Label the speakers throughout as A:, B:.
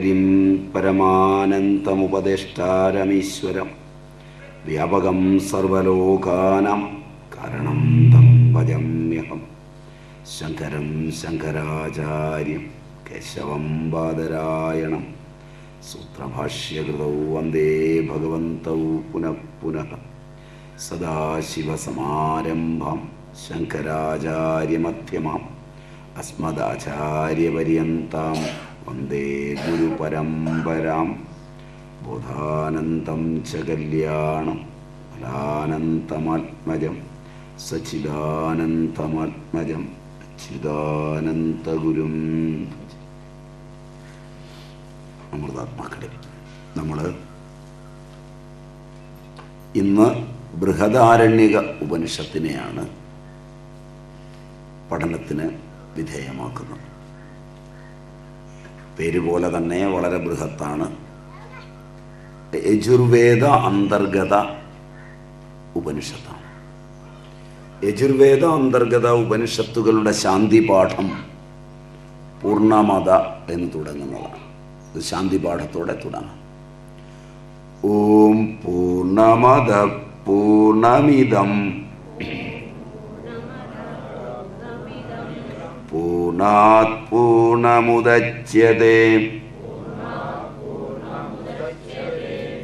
A: ഹരിം പരമാനന്ദമുപദേഷ്ടാരമീശ്വരം. വ്യാപകം സർവലോകാനാം കാരണം തം ഭജമ്യഹം. ശങ്കരം ശങ്കരാചാര്യം കേശവം ബാദരായണം സൂത്രഭാഷ്യകൃതൗ വന്ദേ ഭഗവന്തൗ പുനഃ പുനഃ. സദാശിവസമാരംഭം ശങ്കരാചാര്യമധ്യമാം. അസ്മദാചാര്യപര്യന്താം വന്ദേ ഗുരുപരമ്പരാം. ബോധാനന്തം ച കല്യാണം ഫലാനന്തമാത്മജം സച്ചിദാനന്തമാത്മജം അച്യുതാനന്തഗുരും അമൃതാത്മാക്കളെ നമ്മൾ ഇന്ന് ബൃഹദാരണ്യക ഉപനിഷത്തിനെയാണ് പഠനത്തിന് വിധേയമാക്കുന്നത്. പേര് പോലെ തന്നെ വളരെ ബൃഹത്താണ്. യജുർവേദ അന്തർഗത ഉപനിഷത്താണ്. യജുർവേദ അന്തർഗത ഉപനിഷത്തുകളുടെ ശാന്തി പാഠം പൂർണമത എന്ന് തുടങ്ങുന്നതാണ്. ശാന്തി പാഠത്തോടെ തുടങ്ങാം. ഓം പൂർണമത പൂർണമിതം പൂർണാത് പൂർണമുദച്ചതേ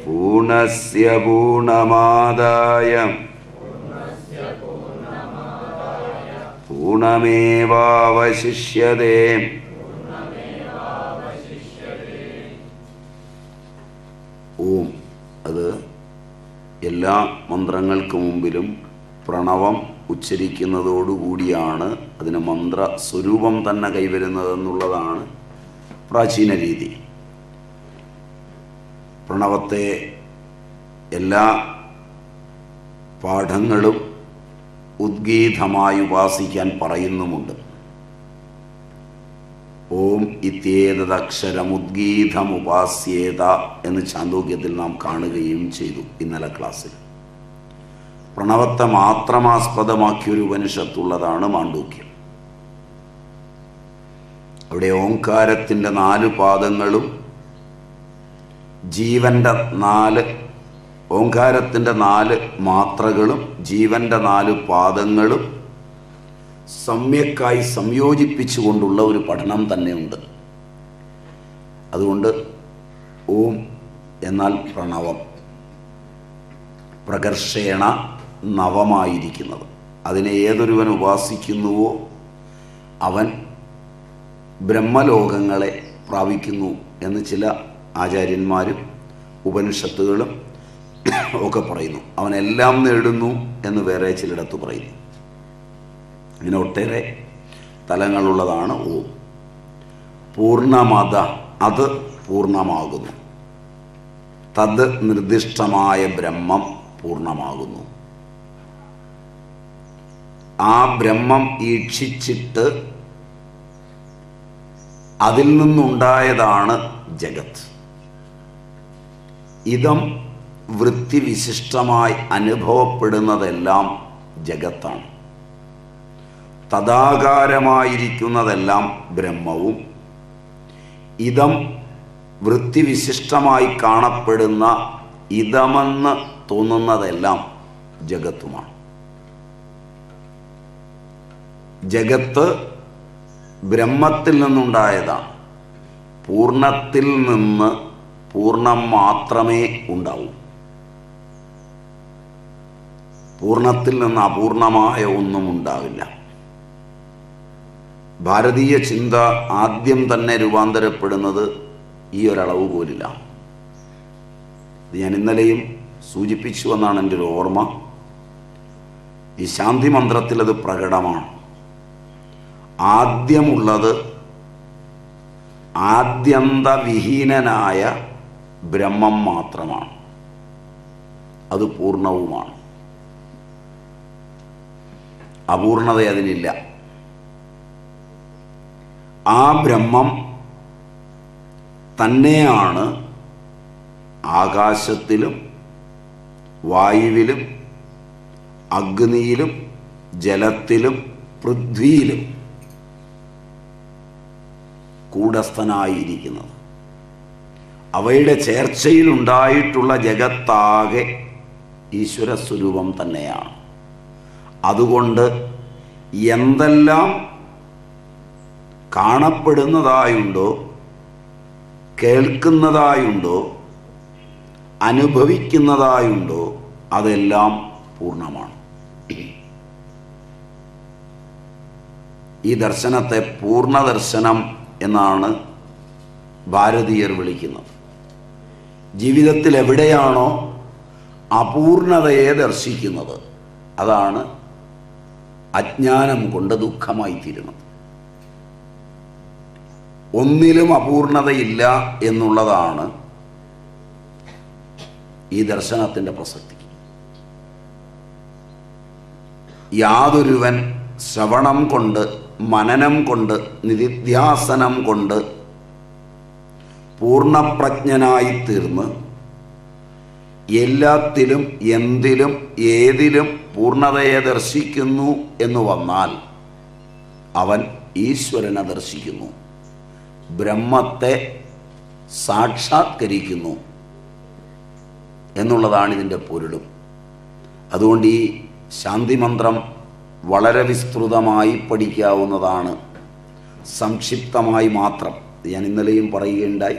A: പൂർണസ്യ പൂർണമാദായ പൂർണമേവാവശിഷ്യതേ ഓം. അത് എല്ലാ മന്ത്രങ്ങൾക്ക് മുമ്പിലും പ്രണവം ഉച്ചരിക്കുന്നതോടുകൂടിയാണ് അതിന് മന്ത്ര സ്വരൂപം തന്നെ കൈവരുന്നതെന്നുള്ളതാണ് പ്രാചീന രീതി. പ്രണവത്തെ എല്ലാ പാഠങ്ങളും ഉദ്ഗീതമായി ഉപാസിക്കാൻ പറയുന്നുമുണ്ട്. ഓം ഇത്യേതദക്ഷരം ഉദ്ഗീതമുപാസ്യേത എന്ന് ചാന്തോക്യത്തിൽ നാം കാണുകയും ചെയ്തു ഇന്നലെ ക്ലാസ്സിൽ. പ്രണവത്തെ മാത്രമാസ്പദമാക്കിയൊരു ഉപനിഷത്തുള്ളതാണ് മാണ്ഡൂക്യം. അവിടെ ഓങ്കാരത്തിന്റെ നാല് പാദങ്ങളും ജീവന്റെ നാല് ഓങ്കാരത്തിന്റെ നാല് മാത്രകളും ജീവന്റെ നാല് പാദങ്ങളും സമ്യക്കായി സംയോജിപ്പിച്ചുകൊണ്ടുള്ള ഒരു പഠനം തന്നെയുണ്ട്. അതുകൊണ്ട് ഓം എന്നാൽ പ്രണവം. പ്രകർഷേണ നവമായിരിക്കുന്നത്. അതിനെ ഏതൊരുവൻ ഉപാസിക്കുന്നുവോ അവൻ ബ്രഹ്മലോകങ്ങളെ പ്രാപിക്കുന്നു എന്ന് ചില ആചാര്യന്മാരും ഉപനിഷത്തുകളും ഒക്കെ പറയുന്നു. അവനെല്ലാം നേടുന്നു എന്ന് വേറെ ചിലയിടത്ത് പറയുന്നു. ഇങ്ങനെ ഒട്ടേറെ തലങ്ങളുള്ളതാണ് ഓം. പൂർണമത അത് പൂർണമാകുന്നു തത് നിർദ്ദിഷ്ടമായ ബ്രഹ്മം പൂർണമാകുന്നു ആ ബ്രഹ്മം ഈക്ഷിച്ചിട്ട് അതിൽ നിന്നുണ്ടായതാണ് ജഗത്. ഇതം വൃത്തിവിശിഷ്ടമായി അനുഭവപ്പെടുന്നതെല്ലാം ജഗത്താണ്. തഥാകാരമായിരിക്കുന്നതെല്ലാം ബ്രഹ്മവും. ഇതം വൃത്തിവിശിഷ്ടമായി കാണപ്പെടുന്ന ഇതമെന്ന് തോന്നുന്നതെല്ലാം ജഗത്തുമാണ്. ജഗത്ത് ബ്രഹ്മത്തിൽ നിന്നുണ്ടായതാണ്. പൂർണത്തിൽ നിന്ന് പൂർണം മാത്രമേ ഉണ്ടാവൂ. പൂർണത്തിൽ നിന്ന് അപൂർണമായ ഒന്നും ഉണ്ടാവില്ല. ഭാരതീയ ചിന്ത ആദ്യം തന്നെ രൂപാന്തരപ്പെടുന്നത് ഈ ഒരളവ് പോലില്ല ഞാൻ ഇന്നലെയും സൂചിപ്പിച്ചു എന്നാണ് എന്റെ ഒരു ഓർമ്മ. ഈ ശാന്തി മന്ത്രത്തിൽ അത് പ്രകടമാണ്. ആദ്യമുള്ളത് ആദ്യന്തവിഹീനനായ ബ്രഹ്മം മാത്രമാണ്. അത് പൂർണവുമാണ് അപൂർണത അതിനില്ല. ആ ബ്രഹ്മം തന്നെയാണ് ആകാശത്തിലും വായുവിലും അഗ്നിയിലും ജലത്തിലും പൃഥ്വിയിലും കൂടസ്ഥനായിരിക്കുന്നത്. അവയുടെ ചേർച്ചയിലുണ്ടായിട്ടുള്ള ജഗത്താകെ ഈശ്വര സ്വരൂപം തന്നെയാണ്. അതുകൊണ്ട് എന്തെല്ലാം കാണപ്പെടുന്നതായുണ്ടോ കേൾക്കുന്നതായുണ്ടോ അനുഭവിക്കുന്നതായുണ്ടോ അതെല്ലാം പൂർണമാണ്. ഈ ദർശനത്തെ പൂർണ ദർശനം എന്നാണ് ഭാരതീയർ വിളിക്കുന്നത്. ജീവിതത്തിൽ എവിടെയാണോ അപൂർണതയെ ദർശിക്കുന്നത് അതാണ് അജ്ഞാനം കൊണ്ട് ദുഃഖമായി തീരുന്നത് ഒന്നിലും അപൂർണതയില്ല എന്നുള്ളതാണ് ഈ ദർശനത്തിന്റെ പ്രസക്തി. യാതൊരുവൻ ശ്രവണം കൊണ്ട് മനനം കൊണ്ട് നിധിധ്യാസനം കൊണ്ട് പൂർണപ്രജ്ഞനായി തീർന്ന് എല്ലാത്തിലും എന്തിലും ഏതിലും പൂർണതയെ ദർശിക്കുന്നു എന്ന് വന്നാൽ അവൻ ഈശ്വരനെ ദർശിക്കുന്നു. ബ്രഹ്മത്തെ സാക്ഷാത്കരിക്കുന്നു എന്നുള്ളതാണ് ഇതിന്റെ പൊരുളും. അതുകൊണ്ട് ഈ ശാന്തിമന്ത്രം വളരെ വിസ്തൃതമായി പഠിക്കാവുന്നതാണ്. സംക്ഷിപ്തമായി മാത്രം. ഞാൻ ഇന്നലെയും പറയുകയുണ്ടായി.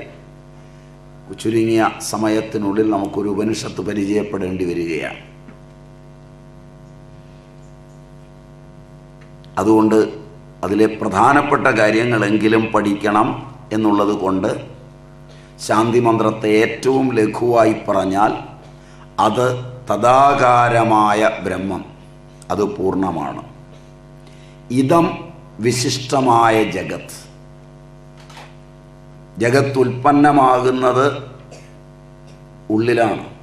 A: ചുരുങ്ങിയ സമയത്തിനുള്ളിൽ നമുക്കൊരു ഉപനിഷത്ത് പരിചയപ്പെടേണ്ടി വരികയാണ്. അതുകൊണ്ട് അതിലെ പ്രധാനപ്പെട്ട കാര്യങ്ങളെങ്കിലും പഠിക്കണം എന്നുള്ളത് കൊണ്ട് ശാന്തി മന്ത്രത്തെ ഏറ്റവും ലഘുവായി പറഞ്ഞാൽ അത് തഥാകാരമായ ബ്രഹ്മം. അത് പൂർണമാണ്. ഇതം വിശിഷ്ടമായ ജഗത്. ജഗത്ത് ഉൽപ്പന്നമാകുന്നത് ഉള്ളിലാണ്.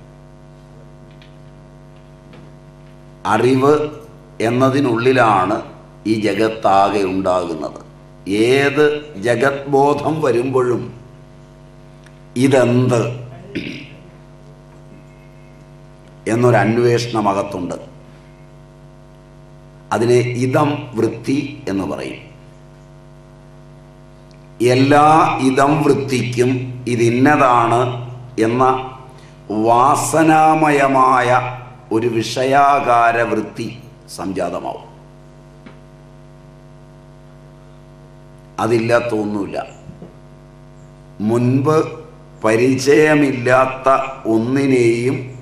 A: അറിവ് എന്നതിനുള്ളിലാണ് ഈ ജഗത്താകെ ഉണ്ടാകുന്നത്. ഏത് ജഗത് ബോധം വരുമ്പോഴും ഇതെന്ത്? എന്നൊരു അന്വേഷണം അകത്തുണ്ട് അതിനെ ഇതം വൃത്തി എന്ന് പറയും. എല്ലാ ഇതം വൃത്തിക്കും ഇതിന്നതാണ് എന്ന വാസനാമയമായ ഒരു വിഷയാകാര വൃത്തി സംജാതമാവും. അതില്ലാത്ത മുൻപ് പരിചയമില്ലാത്ത ഒന്നിനെയും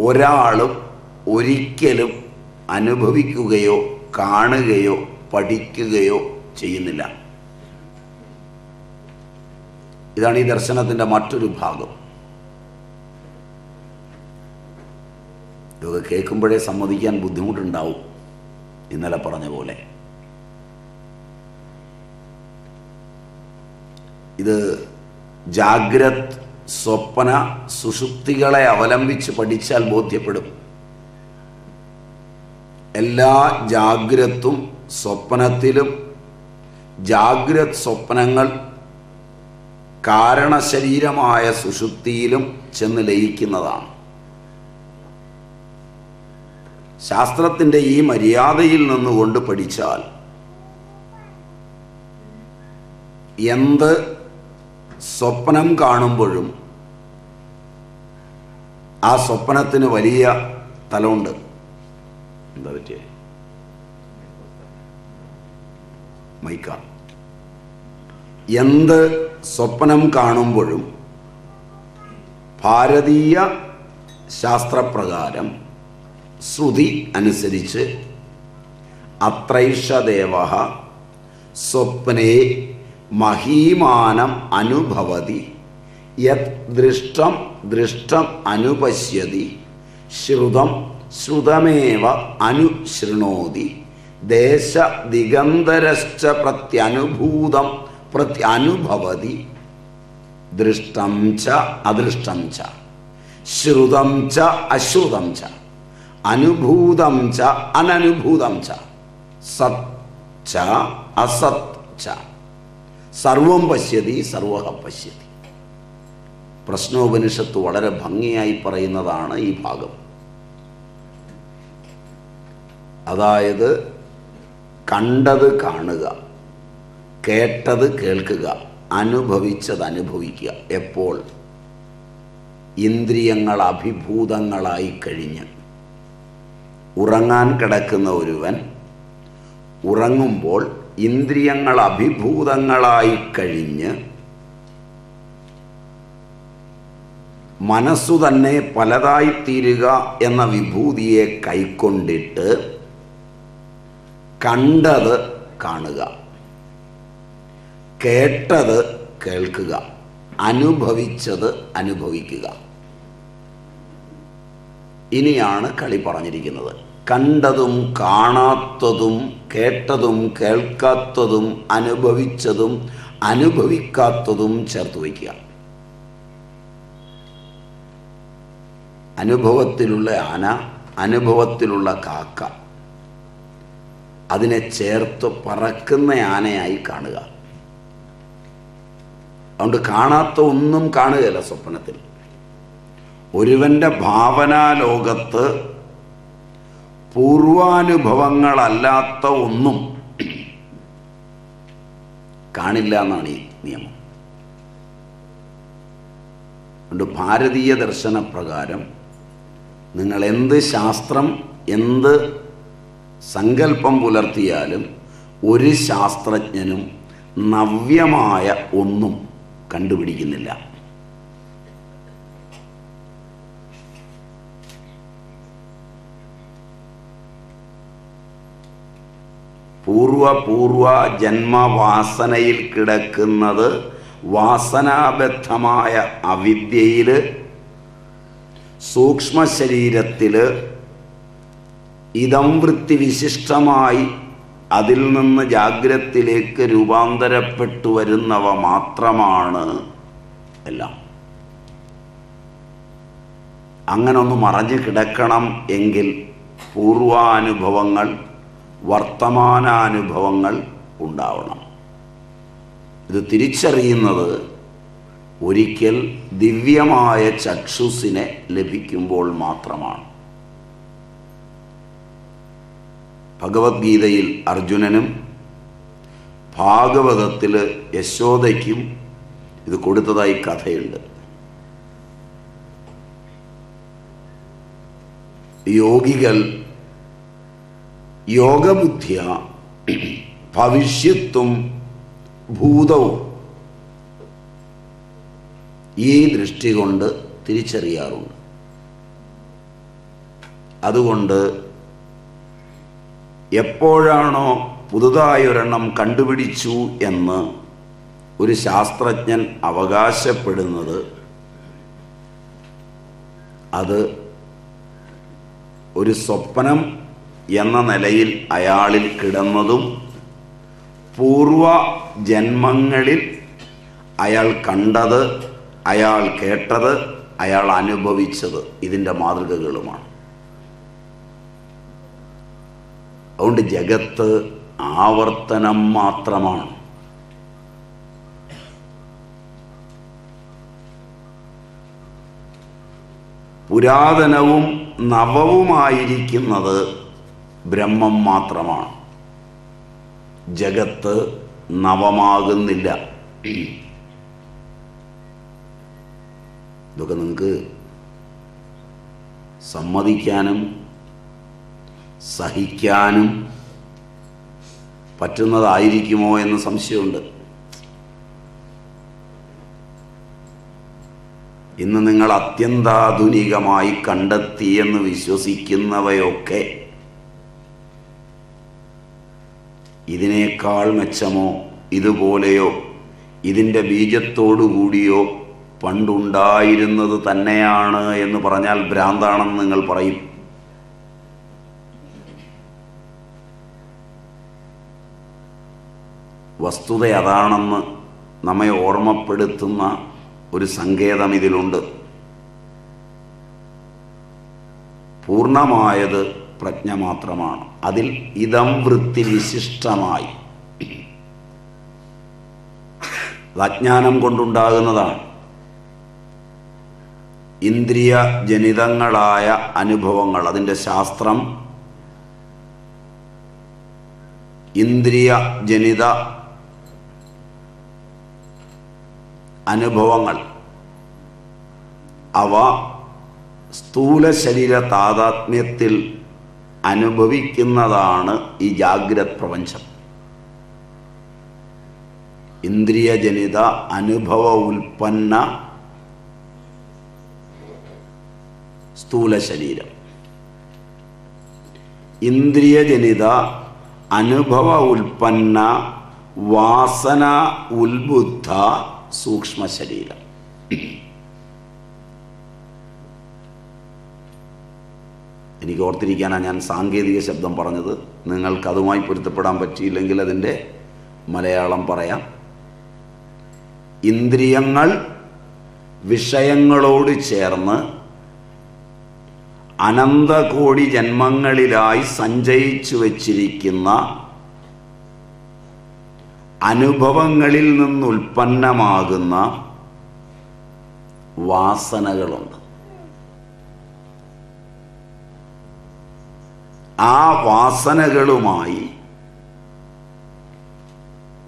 A: ഒരാളും ഒരിക്കലും അനുഭവിക്കുകയോ കാണുകയോ പഠിക്കുകയോ ചെയ്യുന്നില്ല. ഇതാണ് ഈ ദർശനത്തിന്റെ മറ്റൊരു ഭാഗം. ഇതൊക്കെ കേൾക്കുമ്പോഴേ സമ്മതിക്കാൻ ബുദ്ധിമുട്ടുണ്ടാവും ഇന്നലെ പറഞ്ഞ പോലെ. ഇത് ജാഗ്രത് സ്വപ്ന സുഷുപ്തികളെ അവലംബിച്ച് പഠിച്ചാൽ ബോധ്യപ്പെടും. എല്ലാ ജാഗ്രത്തും സ്വപ്നത്തിലും ജാഗ്രത് സ്വപ്നങ്ങൾ കാരണശരീരമായ സുഷുപ്തിയിലും ചെന്ന് ലയിക്കുന്നതാണ്. ശാസ്ത്രത്തിന്റെ ഈ മര്യാദയിൽ നിന്നുകൊണ്ട് പഠിച്ചാൽ എന്ത് സ്വപ്നം കാണുമ്പോഴും ആ സ്വപ്നത്തിന് വലിയ തലമുണ്ട്. എന്താ പറ്റിയേ? മൈക്ക എന്ത് സ്വപ്നം കാണുമ്പോഴും ഭാരതീയ ശാസ്ത്രപ്രകാരം ശ്രുതി അനുസരിച്ച് അത്രൈഷദേവ സ്വപ്നേ മഹീമാനം അനുഭവതി യത് ദൃഷ്ടം ദൃഷ്ടം അനുപശ്യതി ശ്രുതം ശ്രുതമേവ അനുശൃണോതി. ദേശ ദിഗന്ധരശ്ച പ്രത്യനുഭൂതം പ്രത്യനുഭവതി. ദൃഷ്ടം ച അദൃഷ്ടം ച. ശ്രുതം ച അശ്രുതം ച. അനുഭൂതം ച അനനുഭൂതം ച. സത് ച അസത് ച. സർവം പശ്യതി സർവ പശ്യതി. പ്രശ്നോപനിഷത്ത് വളരെ ഭംഗിയായി പറയുന്നതാണ് ഈ ഭാഗം. അതായത് കണ്ടത് കാണുക കേട്ടത് കേൾക്കുക അനുഭവിച്ചത് അനുഭവിക്കുക. എപ്പോൾ? ഇന്ദ്രിയങ്ങൾ അഭിഭൂതങ്ങളായി കഴിഞ്ഞ്. ഉറങ്ങാൻ കിടക്കുന്ന ഒരുവൻ ഉറങ്ങുമ്പോൾ ഇന്ദ്രിയങ്ങൾ അഭിഭൂതങ്ങളായി കഴിഞ്ഞ് മനസ്സു തന്നെ പലതായിത്തീരുക എന്ന വിഭൂതിയെ കൈക്കൊണ്ടിട്ട് കണ്ടത് കാണുക. കേട്ടത് കേൾക്കുക. അനുഭവിച്ചത് അനുഭവിക്കുക. ഇനിയാണ് കളി പറഞ്ഞിരിക്കുന്നത്. കണ്ടതും കാണാത്തതും കേട്ടതും കേൾക്കാത്തതും അനുഭവിച്ചതും അനുഭവിക്കാത്തതും ചേർത്ത് വയ്ക്കുക. അനുഭവത്തിലുള്ള ആന അനുഭവത്തിലുള്ള കാക്ക അതിനെ ചേർത്ത് പറക്കുന്ന ആനയായി കാണുക. അതുകൊണ്ട് കാണാത്ത ഒന്നും കാണുകയില്ല സ്വപ്നത്തിൽ. ഒരുവന്റെ ഭാവനാലോകത്ത് പൂർവാനുഭവങ്ങളല്ലാത്ത ഒന്നും കാണില്ല എന്നാണ് ഈ നിയമം. അതുകൊണ്ട് ഭാരതീയ ദർശനപ്രകാരം നിങ്ങൾ എന്ത് ശാസ്ത്രം എന്ത് സങ്കല്പം പുലർത്തിയാലും ഒരു ശാസ്ത്രജ്ഞനും നവ്യമായ ഒന്നും കണ്ടുപിടിക്കുന്നില്ല. പൂർവപൂർവ പൂർവ ജന്മവാസനയിൽ കിടക്കുന്നത് വാസനാബദ്ധമായ അവിദ്യയിൽ സൂക്ഷ്മ ശരീരത്തിൽ ഇതം വൃത്തി വിശിഷ്ടമായി അതിൽ നിന്ന് ജാഗ്രത്തിലേക്ക് രൂപാന്തരപ്പെട്ടു വരുന്നവ മാത്രമാണ് എല്ലാം. അങ്ങനെ ഒന്ന് മറഞ്ഞു കിടക്കണം എങ്കിൽ പൂർവാനുഭവങ്ങൾ വർത്തമാനാനുഭവങ്ങൾ ഉണ്ടാവണം. ഇത് തിരിച്ചറിയുന്നത് ഒരിക്കൽ ദിവ്യമായ ചക്ഷുസിനെ ലഭിക്കുമ്പോൾ മാത്രമാണ്. ഭഗവത്ഗീതയിൽ അർജുനനും ഭാഗവതത്തിൽ യശോദയ്ക്കും ഇത് കൊടുത്തതായി കഥയുണ്ട്. യോഗികൾ യോഗബുദ്ധിയ ഭവിഷ്യത്തും ഭൂതവും ഈ ദൃഷ്ടി കൊണ്ട് തിരിച്ചറിയാറുണ്ട്. അതുകൊണ്ട് എപ്പോഴാണോ പുതുതായൊരെണ്ണം കണ്ടുപിടിച്ചു എന്ന് ഒരു ശാസ്ത്രജ്ഞൻ അവകാശപ്പെടുന്നത് അത് ഒരു സ്വപ്നം എന്ന നിലയിൽ അയാളിൽ കിടന്നതും പൂർവ ജന്മങ്ങളിൽ അയാൾ കണ്ടത് അയാൾ കേട്ടത് അയാൾ അനുഭവിച്ചത് ഇതിന്റെ മാതൃകകളുമാണ്. അതുകൊണ്ട് ജഗത്ത് ആവർത്തനം മാത്രമാണ്. പുരാതനവും നവവുമായിരിക്കുന്നത് ബ്രഹ്മം മാത്രമാണ്. ജഗത്ത് നവമാകുന്നില്ല. ഇതൊക്കെ നിങ്ങൾക്ക് സമ്മതിക്കാനും സഹിക്കാനും പറ്റുന്നതായിരിക്കുമോ എന്ന് സംശയമുണ്ട്. ഇന്ന് നിങ്ങൾ അത്യന്താധുനികമായി കണ്ടെത്തിയെന്ന് വിശ്വസിക്കുന്നവയൊക്കെ ഇതിനേക്കാൾ മെച്ചമോ ഇതുപോലെയോ ഇതിന്റെ ബീജത്തോടുകൂടിയോ പണ്ടുണ്ടായിരുന്നത് തന്നെയാണ് എന്ന് പറഞ്ഞാൽ ഭ്രാന്താണെന്ന് നിങ്ങൾ പറയും. വസ്തുത അതാണെന്ന് നമ്മെ ഓർമ്മപ്പെടുത്തുന്ന ഒരു സങ്കേതം ഇതിലുണ്ട്. പൂർണമായത് പ്രജ്ഞ മാത്രമാണ്. അതിൽ ഇതം വൃത്തി വിശിഷ്ടമായി. അജ്ഞാനം കൊണ്ടുണ്ടാകുന്നതാണ്. ഇന്ദ്രിയ ജനിതങ്ങളായ അനുഭവങ്ങൾ അതിന്റെ ശാസ്ത്രം. ഇന്ദ്രിയ ജനിത അനുഭവങ്ങൾ. അവ സ്ഥൂല ശരീര താതാത്മ്യത്തിൽ അനുഭവിക്കുന്നതാണ് ഈ ജാഗ്രത് പ്രപഞ്ചം. ഇന്ദ്രിയജനിത അനുഭവ ഉൽപ്പന്ന സ്ഥൂല ശരീരം. ഇന്ദ്രിയജനിത അനുഭവ ഉൽപ്പന്ന വാസന ഉത്ബുദ്ധ സൂക്ഷ്മ ശരീരം എനിക്ക് ഓർത്തിരിക്കാനാണ് ഞാൻ സാങ്കേതിക ശബ്ദം പറഞ്ഞത്. നിങ്ങൾക്ക് അതുമായി പൊരുത്തപ്പെടാൻ പറ്റിയില്ലെങ്കിൽ അതിന്റെ മലയാളം പറയാം. ഇന്ദ്രിയങ്ങൾ വിഷയങ്ങളോട് ചേർന്ന് അനന്തകോടി ജന്മങ്ങളിലായി സഞ്ചയിച്ചു വച്ചിരിക്കുന്ന അനുഭവങ്ങളിൽ നിന്നുൽപ്പന്നമാകുന്ന വാസനകളുണ്ട്. ആ വാസനകളുമായി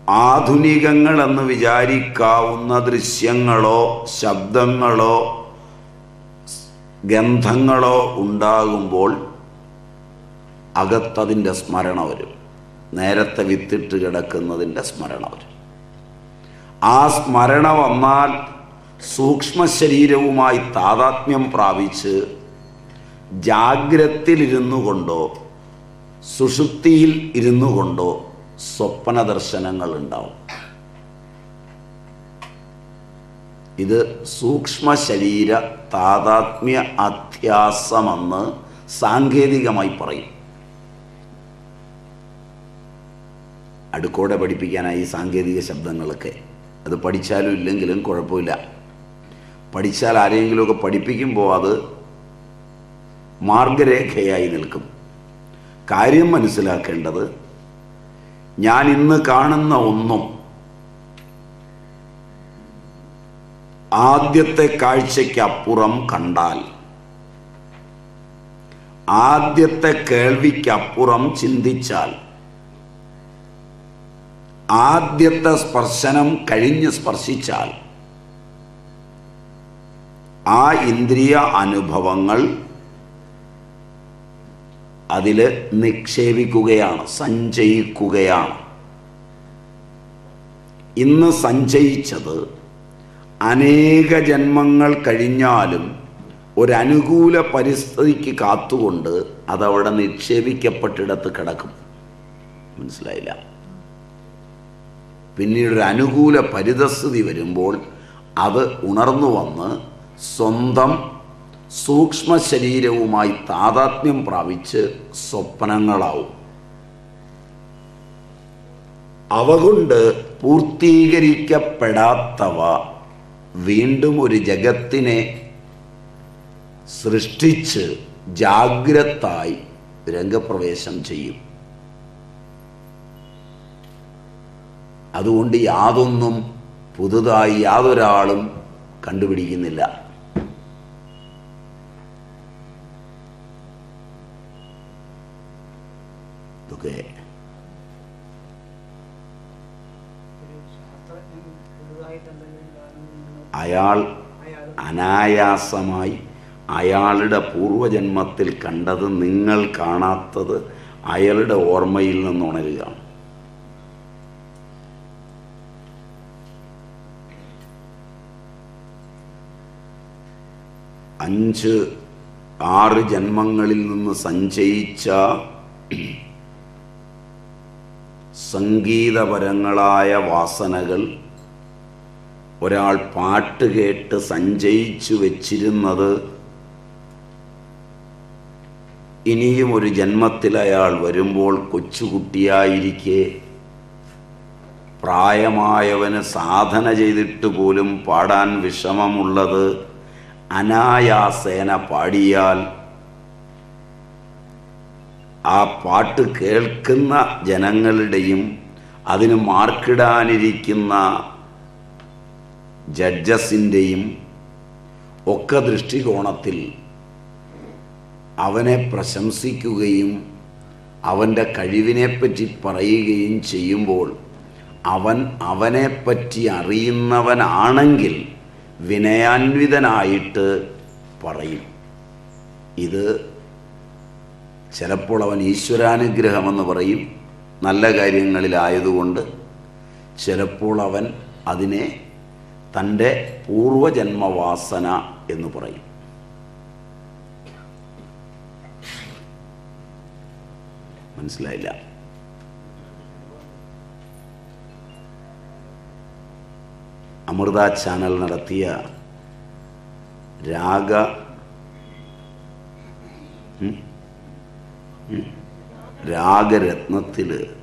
A: ആധുനികങ്ങളെന്ന് വിചാരിക്കാവുന്ന ദൃശ്യങ്ങളോ ശബ്ദങ്ങളോ ഗന്ധങ്ങളോ ഉണ്ടാകുമ്പോൾ അകത്തതിന്റെ സ്മരണ വരും. നേരത്തെ വിത്തിട്ട് കിടക്കുന്നതിന്റെ സ്മരണ വരും. ആ സ്മരണ വന്നാൽ സൂക്ഷ്മ ശരീരവുമായി താതാത്മ്യം പ്രാപിച്ച് ജാഗ്രത്തിലിരുന്നു കൊണ്ടോ സുഷുപ്തിയിൽ ഇരുന്നു കൊണ്ടോ സ്വപ്ന ദർശനങ്ങൾ ഉണ്ടാവും. ഇത് സൂക്ഷ്മ ശരീര താതാത്മ്യ അധ്യാസമെന്ന് സാങ്കേതികമായി പറയും. അടുക്കോടെ പഠിപ്പിക്കാനായി സാങ്കേതിക ശബ്ദങ്ങളൊക്കെ. അത് പഠിച്ചാലും ഇല്ലെങ്കിലും കുഴപ്പമില്ല. പഠിച്ചാൽ ആരെങ്കിലുമൊക്കെ പഠിപ്പിക്കുമ്പോൾ അത് മാർഗരേഖയായി നിൽക്കും. കാര്യം മനസ്സിലാക്കേണ്ടത് ഞാൻ ഇന്ന് കാണുന്ന ഒന്നും ആദ്യത്തെ കാഴ്ചയ്ക്കപ്പുറം കണ്ടാൽ ആദ്യത്തെ കേൾവിക്കപ്പുറം ചിന്തിച്ചാൽ ആദ്യത്തെ സ്പർശനം കഴിഞ്ഞ് സ്പർശിച്ചാൽ ആ ഇന്ദ്രിയ അനുഭവങ്ങൾ അതിൽ നിക്ഷേപിക്കുകയാണ് സഞ്ചയിക്കുകയാണ്. ഇന്ന് സഞ്ചയിച്ചത് അനേക ജന്മങ്ങൾ കഴിഞ്ഞാലും ഒരനുകൂല പരിസ്ഥിതിക്ക് കാത്തുകൊണ്ട് അതവിടെ നിക്ഷേപിക്കപ്പെട്ടിടത്ത് കിടക്കും. മനസ്സിലായില്ല? പിന്നീട് ഒരു അനുകൂല പരിതസ്ഥിതി വരുമ്പോൾ അത് ഉണർന്നു വന്ന് സ്വന്തം സൂക്ഷ്മ ശരീരവുമായി താതാത്മ്യം പ്രാപിച്ച് സ്വപ്നങ്ങളാവും. അവ കൊണ്ട് പൂർത്തീകരിക്കപ്പെടാത്തവ വീണ്ടും ഒരു ജഗത്തിനെ സൃഷ്ടിച്ച് ജാഗ്രതായി രംഗപ്രവേശം ചെയ്യും. അതുകൊണ്ട് യാതൊന്നും പുതുതായി യാതൊരാളും കണ്ടുപിടിക്കുന്നില്ല. ഇതൊക്കെ അയാൾ അനായാസമായി അയാളുടെ പൂർവജന്മത്തിൽ കണ്ടത് നിങ്ങൾ കാണാത്തത് അയാളുടെ ഓർമ്മയിൽ നിന്ന് അഞ്ച് ആറ് ജന്മങ്ങളിൽ നിന്ന് സഞ്ചയിച്ച സംഗീതപരങ്ങളായ വാസനകൾ ഒരാൾ പാട്ട് കേട്ട് സഞ്ചയിച്ചു വച്ചിരുന്നത് ഇനിയും ഒരു ജന്മത്തിൽ അയാൾ വരുമ്പോൾ കൊച്ചുകുട്ടിയായിരിക്കെ പ്രായമായവന് സാധന ചെയ്തിട്ട് പോലും പാടാൻ വിഷമമുള്ളത് അനായാസേന പാടിയാൽ ആ പാട്ട് കേൾക്കുന്ന ജനങ്ങളുടെയും അതിന് മാർക്കിടാനിരിക്കുന്ന ജഡ്ജസിന്റെയും ഒക്കെ ദൃഷ്ടികോണത്തിൽ അവനെ പ്രശംസിക്കുകയും അവന്റെ കഴിവിനെപ്പറ്റി പറയുകയും ചെയ്യുമ്പോൾ അവൻ അവനെപ്പറ്റി അറിയുന്നവനാണെങ്കിൽ വിനയാന്വിതനായിട്ട് പറയും. ഇത് ചിലപ്പോൾ അവൻ ഈശ്വരാനുഗ്രഹമെന്ന് പറയും. നല്ല കാര്യങ്ങളിലായതുകൊണ്ട് ചിലപ്പോൾ അവൻ അതിനെ തന്റെ പൂർവജന്മവാസന എന്ന് പറയും. മനസ്സിലായില്ല? അമൃത ചാനൽ നടത്തിയ രാഗ? രാഗരത്നത്തിൽ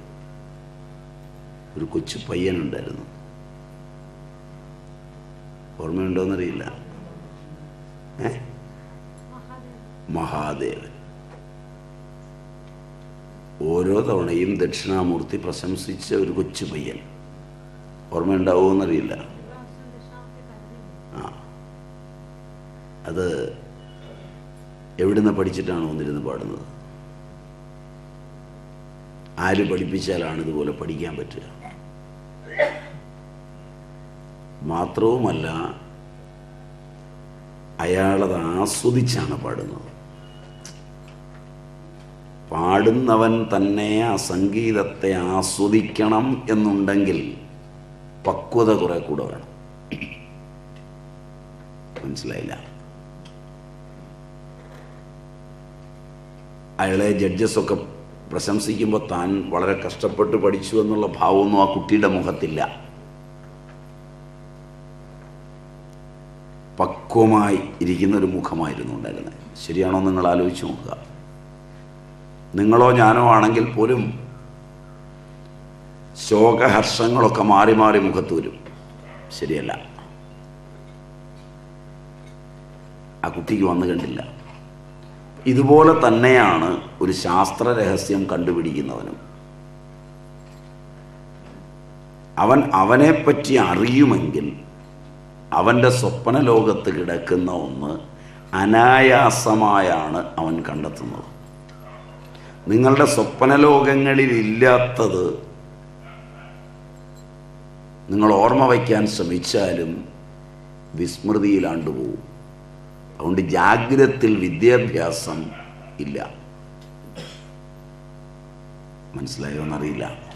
A: ഒരു കൊച്ചു പയ്യനുണ്ടായിരുന്നു. ഓർമ്മയുണ്ടോയെന്നറിയില്ല ഏ? മഹാദേവൻ. ഓരോ തവണയും ദക്ഷിണാമൂർത്തി പ്രശംസിച്ച ഒരു കൊച്ചു പയ്യൻ. ഓർമ്മയുണ്ടാവുമെന്നറിയില്ല ആ അത് എവിടുന്ന് പഠിച്ചിട്ടാണ് വന്നിരുന്ന് പാടുന്നത്? ആര് പഠിപ്പിച്ചാലാണ് ഇതുപോലെ പഠിക്കാൻ പറ്റുക? മാത്രവുമല്ല അയാളത് ആസ്വദിച്ചാണ് പാടുന്നത്. പാടുന്നവൻ തന്നെ ആ സംഗീതത്തെ ആസ്വദിക്കണം എന്നുണ്ടെങ്കിൽ പക്വത കുറെ കൂടെ വേണം. മനസ്സിലായില്ല? അയാളെ ജഡ്ജസൊക്കെ പ്രശംസിക്കുമ്പോൾ താൻ വളരെ കഷ്ടപ്പെട്ട് പഠിച്ചു എന്നുള്ള ഭാവമൊന്നും ആ കുട്ടിയുടെ മുഖത്തില്ല. പക്വമായി ഇരിക്കുന്ന ഒരു മുഖമായിരുന്നു ഉണ്ടായിരുന്നത് ശരിയാണോ നിങ്ങൾ ആലോചിച്ച് നോക്കുക. നിങ്ങളോ ഞാനോ ആണെങ്കിൽ പോലും ശോകഹർഷങ്ങളൊക്കെ മാറി മാറി മുഖത്ത് വരും. ശരിയല്ല. ആ കുട്ടിക്ക് വന്നു കണ്ടില്ല. ഇതുപോലെ തന്നെയാണ് ഒരു ശാസ്ത്ര രഹസ്യം കണ്ടുപിടിക്കുന്നവനും. അവൻ അവനെപ്പറ്റി അറിയുമെങ്കിൽ അവന്റെ സ്വപ്ന ലോകത്ത് കിടക്കുന്ന ഒന്ന് അനായാസമായാണ് അവൻ കണ്ടെത്തുന്നത്. നിങ്ങളുടെ സ്വപ്ന ലോകങ്ങളിലില്ലാത്തത് നിങ്ങൾ ഓർമ്മ വയ്ക്കാൻ ശ്രമിച്ചാലും വിസ്മൃതിയിലാണ്ടുപോകും. അതുകൊണ്ട് ജാഗ്രത്തിൽ വിദ്യാഭ്യാസം ഇല്ല. മനസ്സിലായോ എന്നറിയില്ല.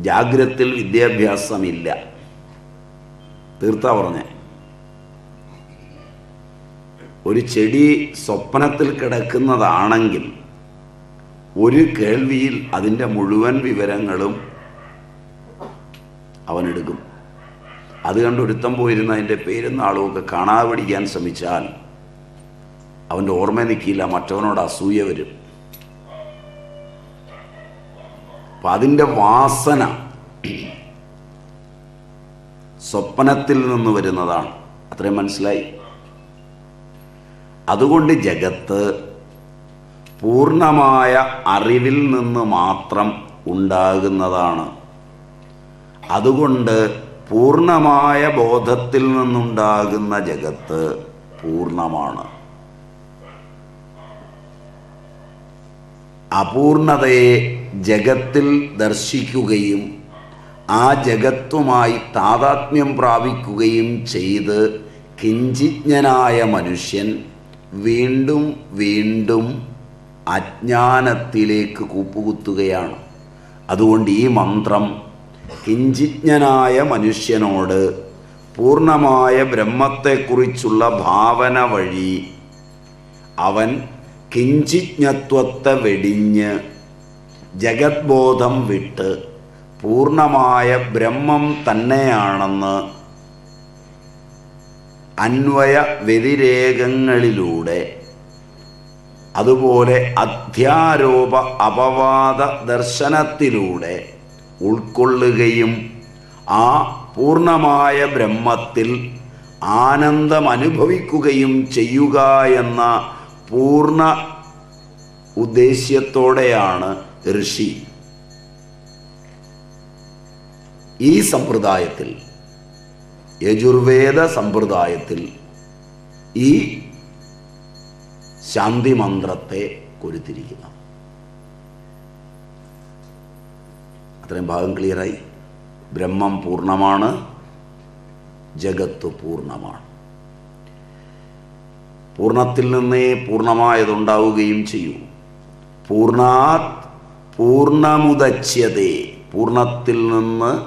A: ജാഗ്രത്തിൽ വിദ്യാഭ്യാസമില്ല തീർത്താ പറഞ്ഞേ. ഒരു ചെടി സ്വപ്നത്തിൽ കിടക്കുന്നതാണെങ്കിൽ ഒരു കേൾവിയിൽ അതിന്റെ മുഴുവൻ വിവരങ്ങളും അവനെടുക്കും. അത് കണ്ടൊരുത്തം പോയിരുന്ന അതിന്റെ പേരും നാളും ഒക്കെ കാണാതെ ശ്രമിച്ചാൽ അവന്റെ ഓർമ്മ നിൽക്കില്ല മറ്റവനോട് അസൂയ വരും. അപ്പം അതിന്റെ വാസന സ്വപ്നത്തിൽ നിന്ന് വരുന്നതാണ്. അത്രയും മനസ്സിലായി? അതുകൊണ്ട് ജഗത്ത് പൂർണമായ അറിവിൽ നിന്ന് മാത്രം ഉണ്ടാകുന്നതാണ്. അതുകൊണ്ട് പൂർണമായ ബോധത്തിൽ നിന്നുണ്ടാകുന്ന ജഗത്ത് പൂർണമാണ് അപൂർണതയെ ജഗത്തിൽ ദർശിക്കുകയും ആ ജഗത്തുമായി താതാത്മ്യം പ്രാപിക്കുകയും ചെയ്ത് കിഞ്ചിജ്ഞനായ മനുഷ്യൻ വീണ്ടും വീണ്ടും അജ്ഞാനത്തിലേക്ക് കൂപ്പുകുത്തുകയാണ്. അതുകൊണ്ട് ഈ മന്ത്രം കിഞ്ചിജ്ഞനായ മനുഷ്യനോട് പൂർണമായ ബ്രഹ്മത്തെക്കുറിച്ചുള്ള ഭാവന വഴി അവൻ കിഞ്ചിജ്ഞത്വത്തെ വെടിഞ്ഞ് ജഗത്ബോധം വിട്ട് പൂർണമായ ബ്രഹ്മം തന്നെയാണെന്ന് അന്വയ വ്യതിരേകങ്ങളിലൂടെ അതുപോലെ അധ്യാരോപ അപവാദ ദർശനത്തിലൂടെ ഉൾക്കൊള്ളുകയും ആ പൂർണമായ ബ്രഹ്മത്തിൽ ആനന്ദം അനുഭവിക്കുകയും ചെയ്യുക എന്ന പൂർണ ഉദ്ദേശ്യത്തോടെയാണ് ഋഷി. ഈ സമ്പ്രദായത്തിൽ യജുർവേദ സമ്പ്രദായത്തിൽ ഈ ശാന്തി മന്ത്രത്തെ കൊരുത്തിരിക്കുന്നത് അത്രയും ഭാഗം ക്ലിയറായി. ബ്രഹ്മം പൂർണമാണ് ജഗത്ത് പൂർണമാണ്. പൂർണത്തിൽ നിന്നേ പൂർണമായതുണ്ടാവുകയും ചെയ്യൂ. പൂർണാത് പൂർണമുദച്യതേ പൂർണത്തിൽ നിന്ന്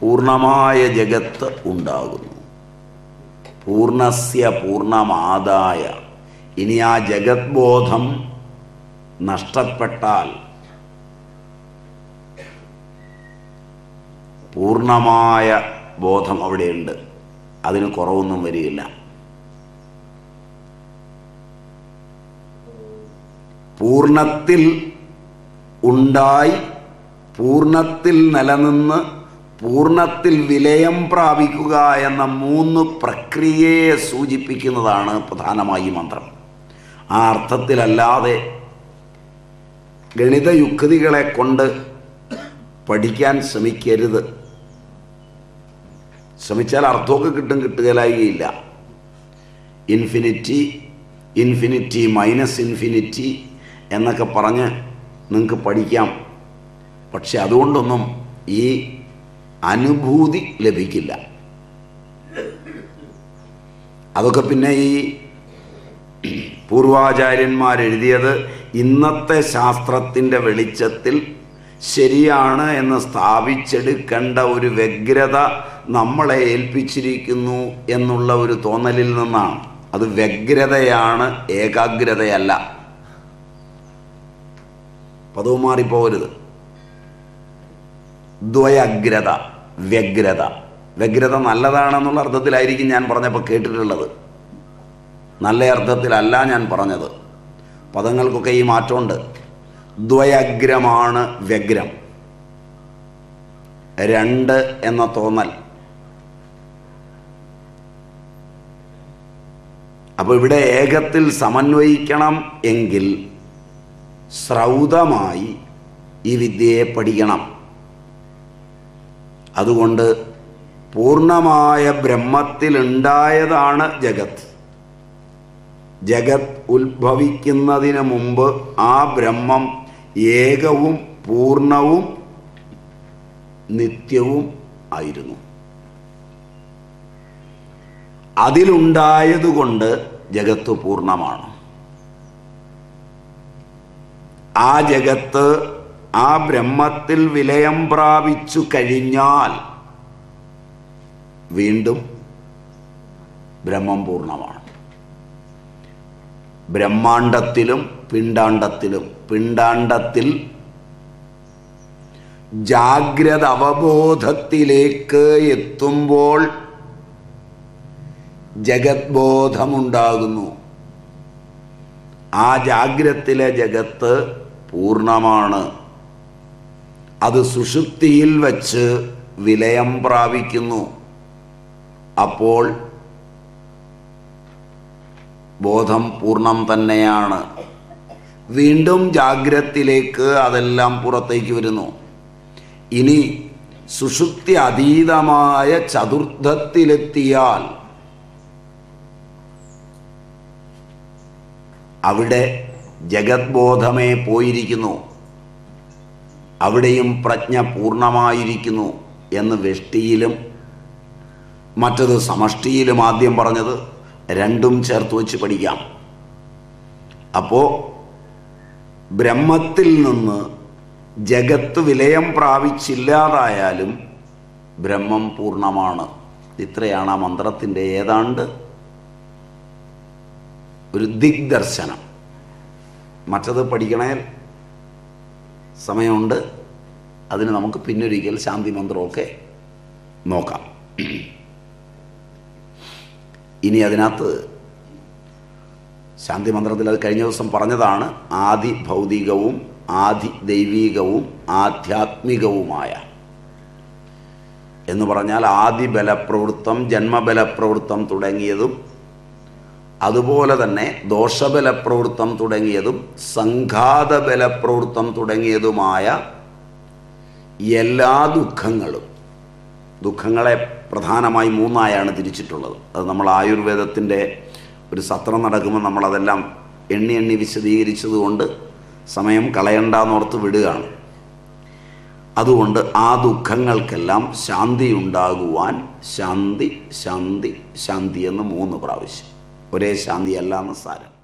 A: പൂർണമായ ജഗത്ത് ഉണ്ടാകുന്നു. പൂർണസ്യ പൂർണമാതായ ഇനി ആ ജഗത്ബോധം നഷ്ടപ്പെട്ടാൽ പൂർണമായ ബോധം അവിടെയുണ്ട്. അതിന് കുറവൊന്നും വരികയില്ല. പൂർണത്തിൽ ഉണ്ടായി പൂർണത്തിൽ നിലനിന്ന് പൂർണത്തിൽ വിലയം പ്രാപിക്കുക എന്ന മൂന്ന് പ്രക്രിയയെ സൂചിപ്പിക്കുന്നതാണ് പ്രധാനമായി മന്ത്രം. ആ അർത്ഥത്തിലല്ലാതെ ഗണിതയുക്തികളെ കൊണ്ട് പഠിക്കാൻ ശ്രമിക്കരുത്. ശ്രമിച്ചാൽ അർത്ഥമൊക്കെ കിട്ടും കിട്ടുകയില്ല ഇൻഫിനിറ്റി ഇൻഫിനിറ്റി മൈനസ് ഇൻഫിനിറ്റി എന്നൊക്കെ പറഞ്ഞ് നിങ്ങൾക്ക് പഠിക്കാം. പക്ഷെ അതുകൊണ്ടൊന്നും ഈ അനുഭൂതി ലഭിക്കില്ല. അതൊക്കെ പിന്നെ ഈ പൂർവാചാര്യന്മാരെഴുതിയത് ഇന്നത്തെ ശാസ്ത്രത്തിന്റെ വെളിച്ചത്തിൽ ശരിയാണ് എന്ന് സ്ഥാപിച്ചെടുക്കേണ്ട ഒരു വ്യഗ്രത നമ്മളെ ഏൽപ്പിച്ചിരിക്കുന്നു എന്നുള്ള ഒരു തോന്നലിൽ നിന്നാണ്. അത് വ്യഗ്രതയാണ് ഏകാഗ്രതയല്ല. പദവും മാറിപ്പോകരുത്. ദ്വയഗ്രത വ്യഗ്രത. വ്യഗ്രത നല്ലതാണെന്നുള്ള അർത്ഥത്തിലായിരിക്കും ഞാൻ പറഞ്ഞപ്പോൾ കേട്ടിട്ടുള്ളത്. നല്ല അർത്ഥത്തിലല്ല ഞാൻ പറഞ്ഞത്. പദങ്ങൾക്കൊക്കെ ഈ മാറ്റമുണ്ട്. ദ്വയഗ്രമാണ് വ്യഗ്രം. രണ്ട് എന്ന തോന്നൽ. അപ്പോൾ ഇവിടെ ഏകത്തിൽ സമന്വയിക്കണം എങ്കിൽ ശ്രൗതമായി ഈ വിദ്യയെ പഠിക്കണം. അതുകൊണ്ട് പൂർണമായ ബ്രഹ്മത്തിലുണ്ടായതാണ് ജഗത്ത് ജഗത് ഉത്ഭവിക്കുന്നതിന് മുമ്പ് ആ ബ്രഹ്മം ഏകവും പൂർണവും നിത്യവും ആയിരുന്നു. അതിലുണ്ടായതുകൊണ്ട് ജഗത്ത് പൂർണമാണ് ആ ജഗത്ത് ആ ബ്രഹ്മത്തിൽ വിലയം പ്രാപിച്ചു കഴിഞ്ഞാൽ വീണ്ടും ബ്രഹ്മം പൂർണമാണ് ബ്രഹ്മാണ്ടത്തിലും പിണ്ടാണ്ടത്തിലും പിണ്ടാണ്ടത്തിൽ ജാഗ്രത അവബോധത്തിലേക്ക് എത്തുമ്പോൾ ജഗത്ബോധമുണ്ടാകുന്നു. ആ ജാഗ്രത്തിലെ ജഗത്ത് പൂർണമാണ്. അത് സുഷുപ്തിയിൽ വച്ച് വിലയം പ്രാപിക്കുന്നു. അപ്പോൾ ബോധം പൂർണം തന്നെയാണ്. വീണ്ടും ജാഗ്രത്തിലേക്ക് അതെല്ലാം പുറത്തേക്ക് വരുന്നു. ഇനി സുഷുപ്തി അതീതമായ ചതുർത്ഥത്തിലെത്തിയാൽ അവിടെ ജഗത്ബോധമേ പോയിരിക്കുന്നു. അവിടെയും പ്രജ്ഞ പൂർണമായിരിക്കുന്നു എന്ന് വെഷ്ടിയിലും മറ്റത് സമഷ്ടിയിലും ആദ്യം പറഞ്ഞത് രണ്ടും ചേർത്ത് വെച്ച് പഠിക്കാം. അപ്പോൾ ബ്രഹ്മത്തിൽ നിന്ന് ജഗത്ത് വിലയം പ്രാപിച്ചില്ലാതായാലും ബ്രഹ്മം പൂർണമാണ് ഇത്രയാണ് ആ മന്ത്രത്തിന്റെ ഏതാണ്ട് ഒരു ദിഗ്ദർശനം. മറ്റത് പഠിക്കണേ സമയമുണ്ട്. അതിന് നമുക്ക് പിന്നൊരിക്കൽ ശാന്തി മന്ത്രമൊക്കെ നോക്കാം. ഇനി അതിനകത്ത് ശാന്തി മന്ത്രത്തിൽ അത് കഴിഞ്ഞ ദിവസം പറഞ്ഞതാണ് ആദി ഭൗതികവും ആദി ദൈവീകവും ആധ്യാത്മികവുമായ. എന്ന് പറഞ്ഞാൽ ആദി ബലപ്രവൃത്തം ജന്മബലപ്രവൃത്തം തുടങ്ങിയതും അതുപോലെ തന്നെ ദോഷബലപ്രവൃത്തം തുടങ്ങിയതും സംഘാത ബലപ്രവൃത്തം തുടങ്ങിയതുമായ എല്ലാ ദുഃഖങ്ങളും. ദുഃഖങ്ങളെ പ്രധാനമായി മൂന്നായാണ് തിരിച്ചിട്ടുള്ളത്. അത് നമ്മൾ ആയുർവേദത്തിന്റെ ഒരു സത്രം നടക്കുമ്പോൾ നമ്മളതെല്ലാം എണ്ണി എണ്ണി വിശദീകരിച്ചതുകൊണ്ട് സമയം കളയണ്ടെന്നോർത്ത് വിടുകയാണ്. അതുകൊണ്ട് ആ ദുഃഖങ്ങൾക്കെല്ലാം ശാന്തി ഉണ്ടാകുവാൻ ശാന്തി ശാന്തി ശാന്തി എന്ന് മൂന്ന് പ്രാവശ്യം. ഒരേ ശാന്തിയല്ല എന്ന് സാരം.